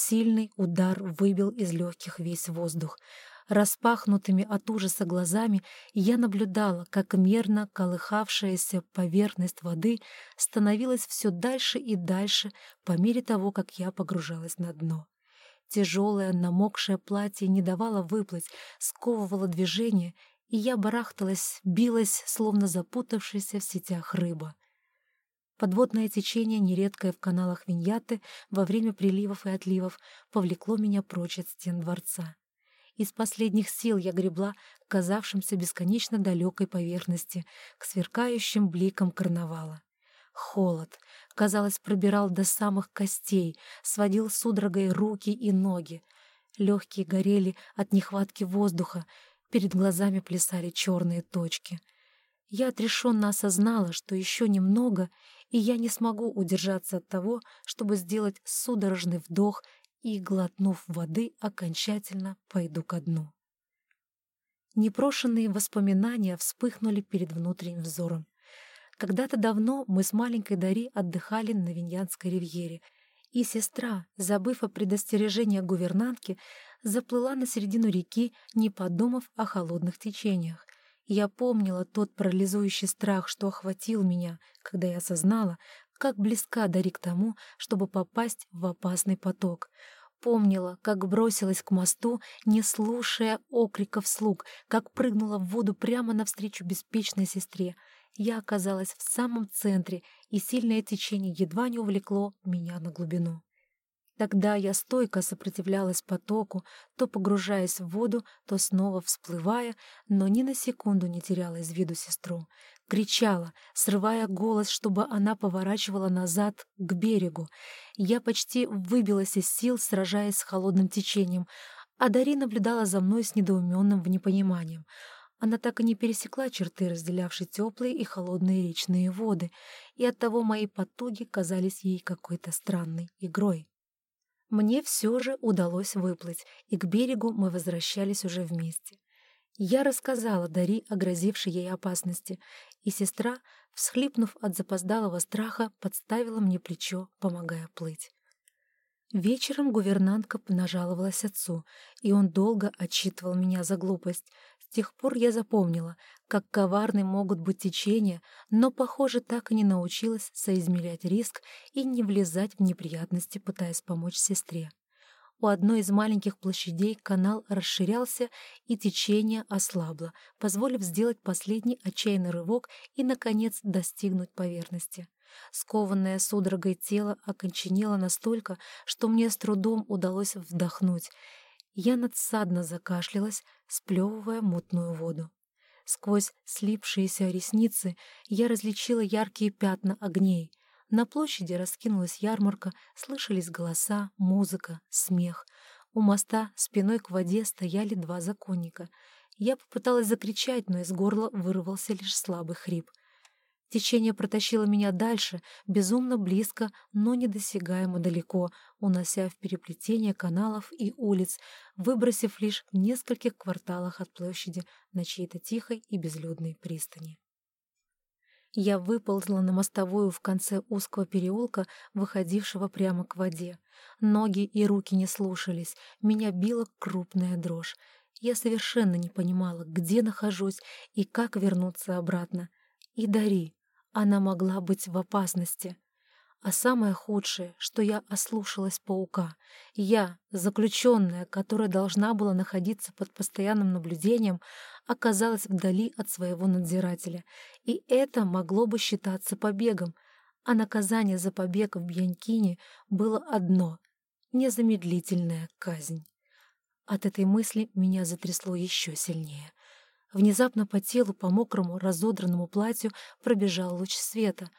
Сильный удар выбил из легких весь воздух. Распахнутыми от ужаса глазами я наблюдала, как мерно колыхавшаяся поверхность воды становилась все дальше и дальше по мере того, как я погружалась на дно. Тяжелое, намокшее платье не давало выплыть, сковывало движение, и я барахталась, билась, словно запутавшаяся в сетях рыба. Подводное течение, нередкое в каналах Виньяты во время приливов и отливов, повлекло меня прочь от стен дворца. Из последних сил я гребла к казавшимся бесконечно далекой поверхности, к сверкающим бликам карнавала. Холод, казалось, пробирал до самых костей, сводил судорогой руки и ноги. Легкие горели от нехватки воздуха, перед глазами плясали черные точки. Я отрешенно осознала, что еще немного, и я не смогу удержаться от того, чтобы сделать судорожный вдох и, глотнув воды, окончательно пойду ко дну. Непрошенные воспоминания вспыхнули перед внутренним взором. Когда-то давно мы с маленькой Дари отдыхали на Виньянской ривьере, и сестра, забыв о предостережении гувернантки, заплыла на середину реки, не подумав о холодных течениях. Я помнила тот парализующий страх, что охватил меня, когда я осознала, как близка Дари к тому, чтобы попасть в опасный поток. Помнила, как бросилась к мосту, не слушая окриков слуг, как прыгнула в воду прямо навстречу беспечной сестре. Я оказалась в самом центре, и сильное течение едва не увлекло меня на глубину. Тогда я стойко сопротивлялась потоку, то погружаясь в воду, то снова всплывая, но ни на секунду не теряла из виду сестру. Кричала, срывая голос, чтобы она поворачивала назад, к берегу. Я почти выбилась из сил, сражаясь с холодным течением, а Дари наблюдала за мной с недоуменным непониманием. Она так и не пересекла черты, разделявшие теплые и холодные речные воды, и оттого мои потуги казались ей какой-то странной игрой. Мне все же удалось выплыть, и к берегу мы возвращались уже вместе. Я рассказала Дари о грозившей ей опасности, и сестра, всхлипнув от запоздалого страха, подставила мне плечо, помогая плыть. Вечером гувернантка нажаловалась отцу, и он долго отчитывал меня за глупость. С тех пор я запомнила, как коварны могут быть течения, но, похоже, так и не научилась соизмерять риск и не влезать в неприятности, пытаясь помочь сестре. У одной из маленьких площадей канал расширялся, и течение ослабло, позволив сделать последний отчаянный рывок и, наконец, достигнуть поверхности. Скованное судорогой тело оконченело настолько, что мне с трудом удалось вдохнуть. Я надсадно закашлялась, сплевывая мутную воду. Сквозь слипшиеся ресницы я различила яркие пятна огней. На площади раскинулась ярмарка, слышались голоса, музыка, смех. У моста спиной к воде стояли два законника. Я попыталась закричать, но из горла вырвался лишь слабый хрип. Течение протащило меня дальше, безумно близко, но недосягаемо далеко, унося в переплетение каналов и улиц, выбросив лишь в нескольких кварталах от площади на чьей-то тихой и безлюдной пристани. Я выползла на мостовую в конце узкого переулка, выходившего прямо к воде. Ноги и руки не слушались, меня била крупная дрожь. Я совершенно не понимала, где нахожусь и как вернуться обратно. И Дари, она могла быть в опасности. А самое худшее, что я ослушалась паука. Я, заключенная, которая должна была находиться под постоянным наблюдением, оказалась вдали от своего надзирателя. И это могло бы считаться побегом. А наказание за побег в Бьянкине было одно — незамедлительная казнь. От этой мысли меня затрясло еще сильнее. Внезапно по телу, по мокрому, разодранному платью пробежал луч света.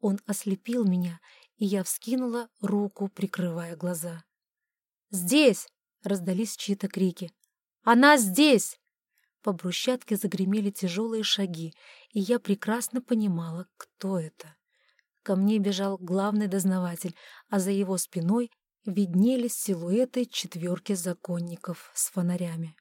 Он ослепил меня, и я вскинула руку, прикрывая глаза. «Здесь!» — раздались чьи-то крики. «Она здесь!» По брусчатке загремели тяжелые шаги, и я прекрасно понимала, кто это. Ко мне бежал главный дознаватель, а за его спиной виднелись силуэты четверки законников с фонарями.